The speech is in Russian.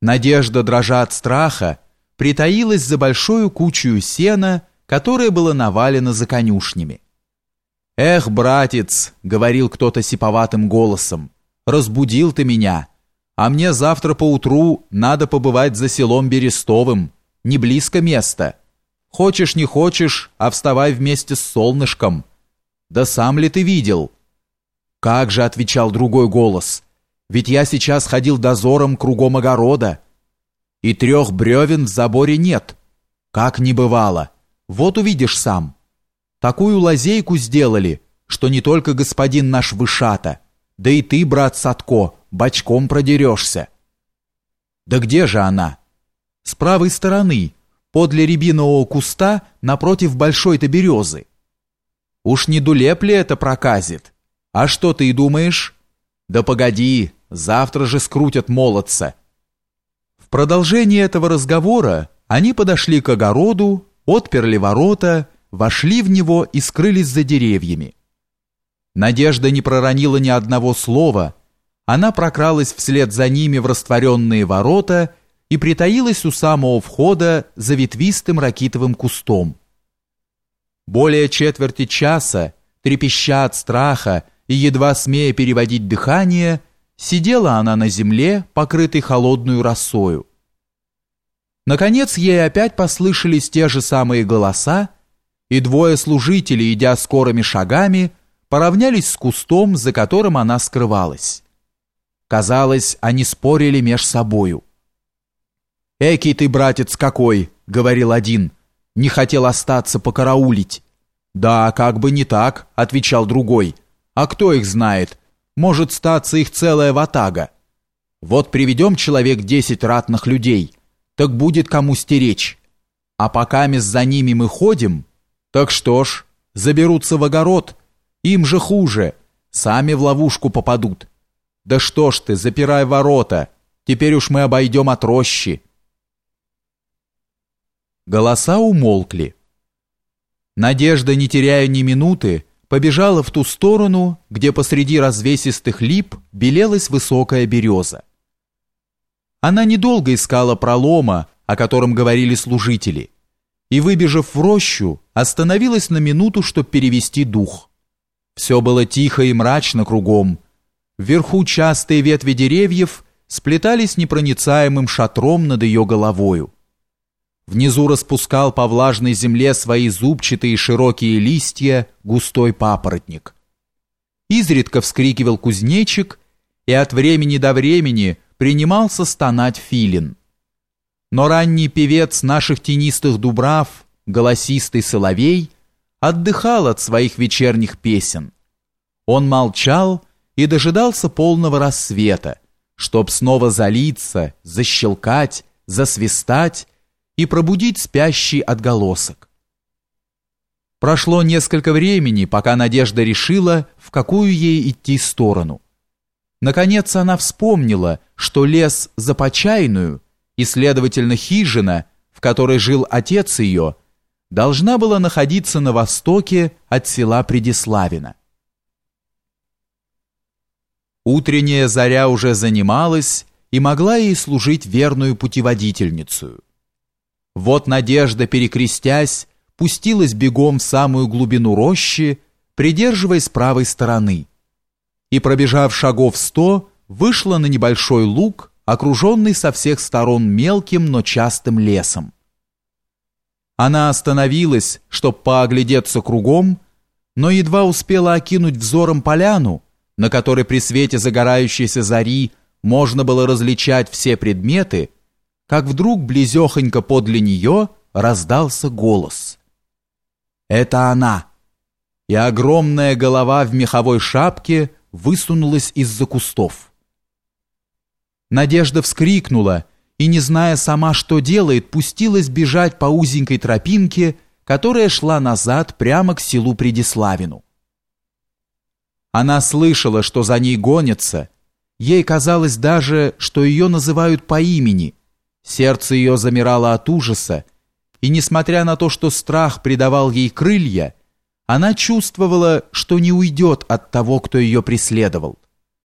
Надежда, дрожа от страха, притаилась за большую кучу сена, которое было навалено за конюшнями. «Эх, братец!» — говорил кто-то сиповатым голосом. «Разбудил ты меня, а мне завтра поутру надо побывать за селом Берестовым, не близко место. Хочешь, не хочешь, а вставай вместе с солнышком. Да сам ли ты видел?» «Как же!» — отвечал другой голос — ведь я сейчас ходил дозором кругом огорода. И трех бревен в заборе нет. Как не бывало. Вот увидишь сам. Такую лазейку сделали, что не только господин наш Вышата, да и ты, брат Садко, бочком продерешься. Да где же она? С правой стороны, подле рябинового куста, напротив большой-то березы. Уж не дулеп ли это проказит? А что ты думаешь? Да погоди, Завтра же скрутят молодца. В продолжение этого разговора они подошли к огороду, отперли ворота, вошли в него и скрылись за деревьями. Надежда не проронила ни одного слова. Она прокралась вслед за ними в растворенные ворота и притаилась у самого входа за ветвистым ракитовым кустом. Более четверти часа, трепеща от страха и едва смея переводить дыхание, Сидела она на земле, покрытой холодную росою. Наконец ей опять послышались те же самые голоса, и двое служителей, идя скорыми шагами, поравнялись с кустом, за которым она скрывалась. Казалось, они спорили меж собою. «Экий ты, братец, какой!» — говорил один. «Не хотел остаться покараулить». «Да, как бы не так», — отвечал другой. «А кто их знает? Может статься их целая ватага. Вот приведем человек десять ратных людей, так будет кому стеречь. А пока мы за ними мы ходим, так что ж, заберутся в огород, им же хуже, сами в ловушку попадут. Да что ж ты, запирай ворота, теперь уж мы обойдем от рощи. Голоса умолкли. Надежда, не теряя ни минуты, побежала в ту сторону, где посреди развесистых лип белелась высокая береза. Она недолго искала пролома, о котором говорили служители, и, выбежав в рощу, остановилась на минуту, чтобы перевести дух. Все было тихо и мрачно кругом. Вверху частые ветви деревьев сплетались непроницаемым шатром над ее головою. Внизу распускал по влажной земле свои зубчатые широкие листья густой папоротник. Изредка вскрикивал кузнечик, и от времени до времени принимался стонать филин. Но ранний певец наших тенистых дубрав, голосистый соловей, отдыхал от своих вечерних песен. Он молчал и дожидался полного рассвета, чтоб снова залиться, защелкать, засвистать и пробудить спящий отголосок. Прошло несколько времени, пока Надежда решила, в какую ей идти сторону. Наконец она вспомнила, что лес за Почайную и, следовательно, хижина, в которой жил отец ее, должна была находиться на востоке от села Предиславина. Утренняя заря уже занималась и могла ей служить верную путеводительницу. Вот Надежда, перекрестясь, пустилась бегом в самую глубину рощи, придерживаясь правой стороны. И, пробежав шагов сто, вышла на небольшой луг, окруженный со всех сторон мелким, но частым лесом. Она остановилась, чтобы пооглядеться кругом, но едва успела окинуть взором поляну, на которой при свете загорающейся зари можно было различать все предметы, как вдруг близехонько подле нее раздался голос. «Это она!» И огромная голова в меховой шапке высунулась из-за кустов. Надежда вскрикнула и, не зная сама, что делает, пустилась бежать по узенькой тропинке, которая шла назад прямо к селу Предиславину. Она слышала, что за ней гонятся. Ей казалось даже, что ее называют по имени – Сердце ее замирало от ужаса, и несмотря на то, что страх придавал ей крылья, она чувствовала, что не уйдет от того, кто ее преследовал.